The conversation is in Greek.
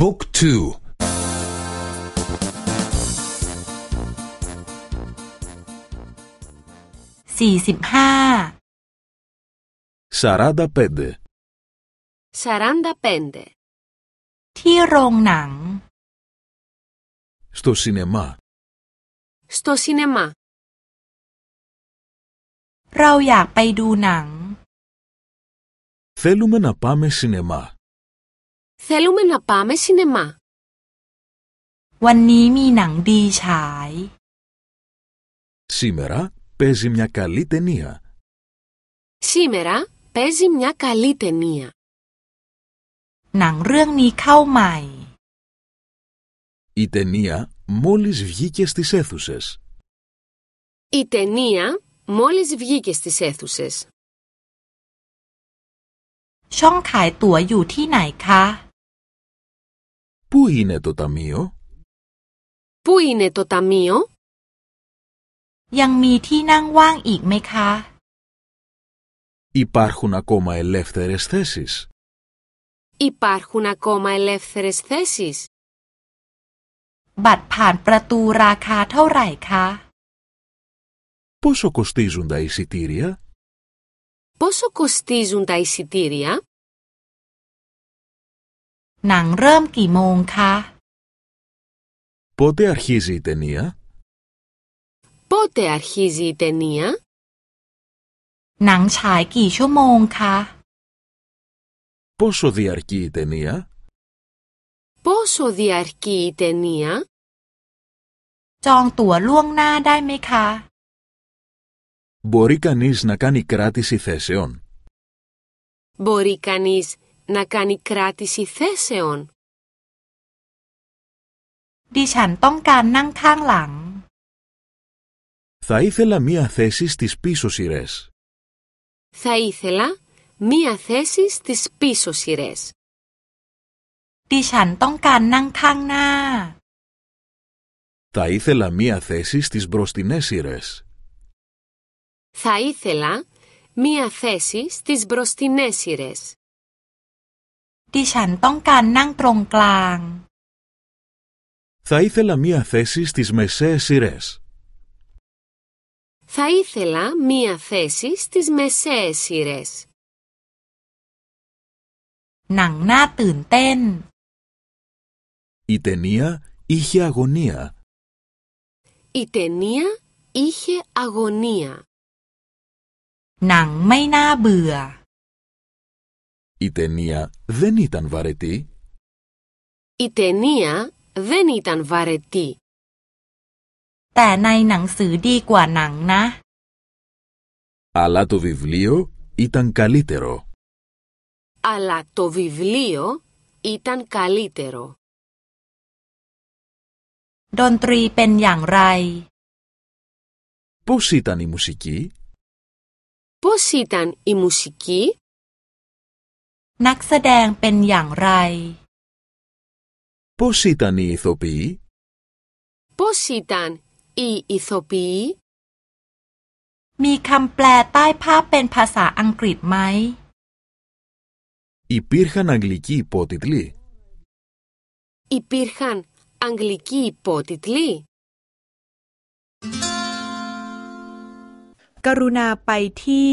บุ๊กทูสี่สิบห้าสาราดาเปเดสารันดาเปนเดที่โรงหนัง στο σινεμά στο σινεμά เราอยากไปดูหนัง Θέλουμε να πάμε σινεμά. Θέλουμε να πάμε σινεμά. วันนี้มีหนังดีฉาย Σήμερα παίζει μια καλή ταινία. Σήμερα παίζει μια καλή ταινία. หนังเรื่องนี้เข้าใหม่ Η ταινία μόλις βγήκε στις αίθουσες. Η ταινία μόλις βγήκε στις αίθουσες. ช่องขายตั๋วอยู่ที่ไหนคะ Πού είναι το ταμείο? Πού είναι το ταμείο? ยังมีที่นั่งว่างอีกไหมคะ Υπάρχουν ακόμα ελεύθερες θέσεις. Υπάρχουν ακόμα ελεύθερες θέσεις. บัตรผ่านประตูราคาเท่าไหร่คะ Πόσο κοστίζουν τα εισιτήρια? Πόσο κοστίζουν τα εισιτήρια? หนังเริ่มกี่โมงคะ Πότε αρχίζει η ταινία? Πότε αρχίζει η ταινία? หนังฉายกี่ชั่วโมงคะ Πόσο διαρκεί η ταινία? Πόσο διαρκεί η ταινία? จองตั๋วล่วงหน้าได้ไหมคะ Μπορεί κανείς να κάνει κράτηση θέσεων. Μπορεί κανείς να κάνει κράτηση θέσεων. ดิฉันต้องการนั่งข้างหลัง Θα ήθελα μία θέση στις πίσω σειρές. Θα ήθελα μία θέση στις πίσω σειρές. ดิฉันต้องการนั่งข้างหน้า Θα ήθελα μία θέση στις μπροστινές σειρές. Θα ήθελα μία θέση στις μπροστινές σειρές. ดิฉันต้องการนั่งตรงกลาง Θα ήθελα μία θέση στις μεσαίες σειρές. Θα ήθελα μία θέση στις μεσαίες σειρές. หนังน่าตื่นเต้น Η ταινία είχε αγωνία. Η ταινία είχε αγωνία. หนังไม่น่าเบื่อ Η ταινία δεν ήταν βαρετή. Η ταινία δεν ήταν βαρετή. แต่ในหนังสือดีกว่าหนังนะ Αλλά το βιβλίο ήταν καλύτερο. Αλλά το βιβλίο ήταν καλύτερο. ดนตรีเป็นอย่างไร Πώς ήταν η μουσική? Πώς ήταν η μουσική? นักแสดงเป็นอย่างไร Πώς ήταν οι ηθοποιοί? Πώς ήταν οι ηθοποιοί? มีคำแปลใต้ภาพเป็นภาษาอังกฤษไหม Υπήρχαν αγγλικοί υπότιτλοι. Υπήρχαν αγγλικοί υπότιτλοι. กรุณาไปที่